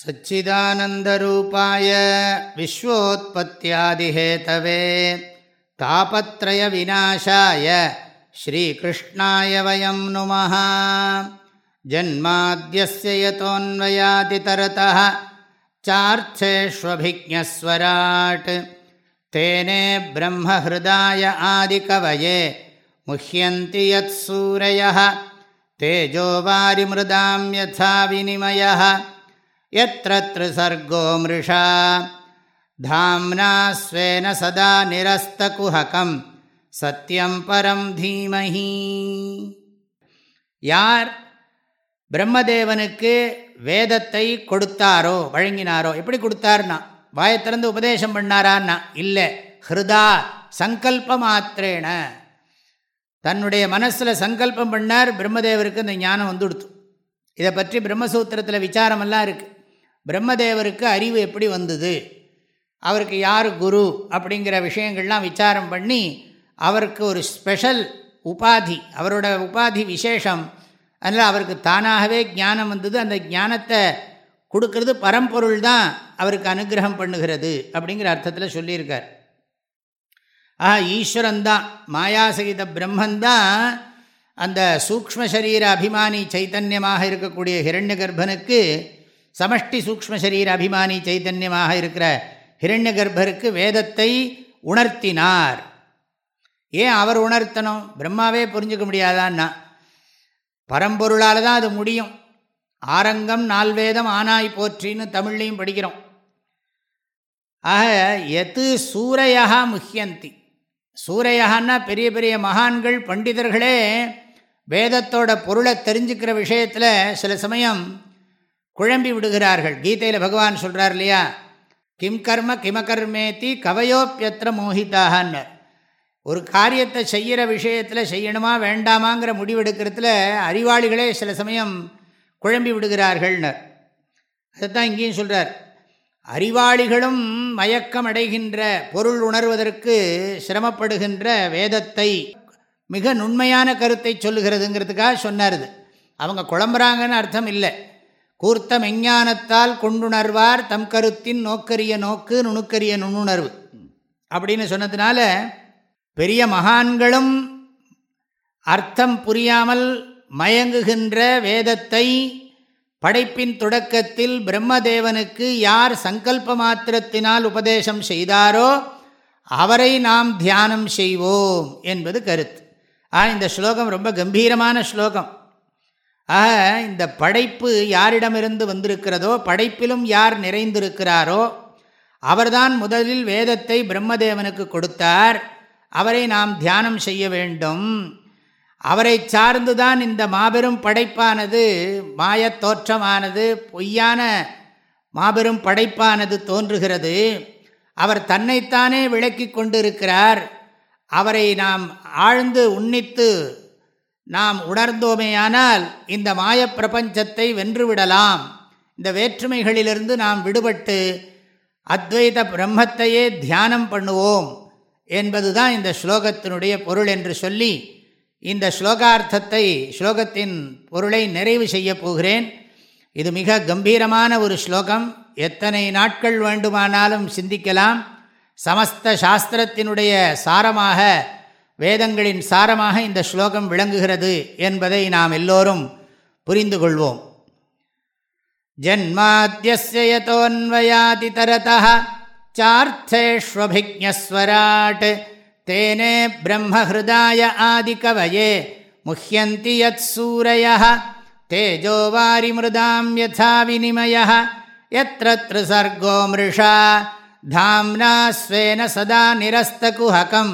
सच्चिदानन्दरूपाय विश्वोत्पत्त्यादिहेतवे तापत्रयविनाशाय श्रीकृष्णाय वयं नुमः जन्माद्यस्य यतोऽन्वयादितरतः चार्थेष्वभिज्ञस्वराट् तेने ब्रह्महृदाय आदिकवये मुह्यन्ति यत्सूरयः तेजो वारिमृदां यथा विनिमयः यत्र त्रिसर्गो मृषा धाम्ना स्वेन सदा निरस्तकुहकं சத்தியம் பரம் தீமஹி யார் பிரம்மதேவனுக்கு வேதத்தை கொடுத்தாரோ வழங்கினாரோ எப்படி கொடுத்தார்னா வாயை திறந்து உபதேசம் பண்ணாரான்னா இல்லை ஹிருதா சங்கல்ப மாத்திரேன தன்னுடைய மனசில் சங்கல்பம் பண்ணார் பிரம்மதேவருக்கு அந்த ஞானம் வந்துடுத்து இதை பற்றி பிரம்மசூத்திரத்தில் விசாரமெல்லாம் இருக்குது பிரம்மதேவருக்கு அறிவு எப்படி வந்தது? அவருக்கு யார் குரு? அப்படிங்கிற விஷயங்கள்லாம் விசாரம் பண்ணி அவருக்கு ஒரு ஸ்பெஷல் உபாதி அவரோட உபாதி விசேஷம். அதனால் அவருக்கு தானாகவே ஞானம் வந்தது. அந்த ஞானத்தை கொடுக்கறது பரம்பொருள் தான் அவருக்கு அனுகிரகம் பண்ணுகிறது அப்படிங்கிற அர்த்தத்தில் சொல்லியிருக்கார். ஆஹா ஈஸ்வரன்தான் மாயாசகித பிரம்மந்தான் அந்த சூக்ம சரீர அபிமானி சைத்தன்யமாக இருக்கக்கூடிய ஹிரண்ய கர்ப்பனுக்கு சமஷ்டி சூக்ம சரீர அபிமானி சைதன்யமாக இருக்கிற ஹிரண்ய கர்ப்பருக்கு வேதத்தை உணர்த்தினார். ஏன் அவர் உணர்த்தணும்? பிரம்மாவே புரிஞ்சுக்க முடியாதான்னா பரம்பொருளால் தான் அது முடியும். ஆரங்கம் நால்வேதம் ஆனாய் போற்றின்னு தமிழ்லையும் படிக்கிறோம். ஆக எது சூரையா முக்கியந்தி சூரையான்னா பெரிய பெரிய மகான்கள் பண்டிதர்களே வேதத்தோட பொருளை தெரிஞ்சுக்கிற விஷயத்தில் சில சமயம் குழம்பி விடுகிறார்கள். கீதையில் பகவான் சொல்கிறார் இல்லையா? கிம் கர்ம கிமகர்மேத்தி கவையோப்பியத்திர மோகிதாகன்னு. ஒரு காரியத்தை செய்கிற விஷயத்தில் செய்யணுமா வேண்டாமாங்கிற முடிவெடுக்கிறதுல அறிவாளிகளே சில சமயம் குழம்பி விடுகிறார்கள்னு. அதைத்தான் இங்கேயும் சொல்கிறார் அறிவாளிகளும் மயக்கம் அடைகின்ற பொருள் உணர்வதற்கு சிரமப்படுகின்ற வேதத்தை மிக நுண்மையான கருத்தை சொல்லுகிறதுங்கிறதுக்காக சொன்னார் அவங்க குழம்புறாங்கன்னு அர்த்தம் இல்லை. கூர்த்த மெஞ்ஞானத்தால் கொண்டுணர்வார் தம் கருத்தின் நோக்கரிய நோக்கு நுணுக்கரிய நுண்ணுணர்வு அப்படின்னு சொன்னதுனால பெரிய மகான்களும் அர்த்தம் புரியாமல் மயங்குகின்ற வேதத்தை படைப்பின் தொடக்கத்தில் பிரம்மதேவனுக்கு யார் சங்கல்ப மாத்திரத்தினால் உபதேசம் செய்தாரோ அவரை நாம் தியானம் செய்வோம் என்பது கருத்து. ஆ இந்த ஸ்லோகம் ரொம்ப கம்பீரமான ஸ்லோகம். ஆக இந்த படைப்பு யாரிடமிருந்து வந்திருக்கிறதோ படைப்பிலும் யார் நிறைந்திருக்கிறாரோ அவர்தான் முதலில் வேதத்தை பிரம்மதேவனுக்கு கொடுத்தார். அவரை நாம் தியானம் செய்ய வேண்டும். அவரை சார்ந்துதான் இந்த மாபெரும் படைப்பானது மாயத் தோற்றமானது பொய்யான மாபெரும் படைப்பானது தோன்றுகிறது. அவர் தன்னைத்தானே விளக்கி கொண்டிருக்கிறார். அவரை நாம் ஆழ்ந்து உன்னித்து நாம் உணர்ந்தோமேயானால் இந்த மாயப்பிரபஞ்சத்தை வென்றுவிடலாம். இந்த வேற்றுமைகளிலிருந்து நாம் விடுபட்டு அத்வைத பிரம்மத்தையே தியானம் பண்ணுவோம் என்பதுதான் இந்த ஸ்லோகத்தினுடைய பொருள் என்று சொல்லி இந்த ஸ்லோகார்த்தத்தை ஸ்லோகத்தின் பொருளை நிறைவு செய்ய போகிறேன். இது மிக கம்பீரமான ஒரு ஸ்லோகம். எத்தனை நாட்கள் வேண்டுமானாலும் சிந்திக்கலாம். சமஸ்த சாஸ்திரத்தினுடைய சாரமாக வேதங்களின் சாரமாக இந்த ஸ்லோகம் விளங்குகிறது என்பதை நாம் எல்லோரும் புரிந்து கொள்வோம். ஜன்மாத்தியோன்வயாதி தரதः சார்த்தேஷ்வபிஜஸ்வராட் தேனே பிரம்மஹிருதாய ஆதிகவயே முஹியந்தி யத் சூரய தேஜோ வாரிமிருதாம் யதா வினிமய எத்திர த்ரிசர்கோ மிருஷா தாம்னா ஸ்வேன சதா நிரஸ்தகுஹகம்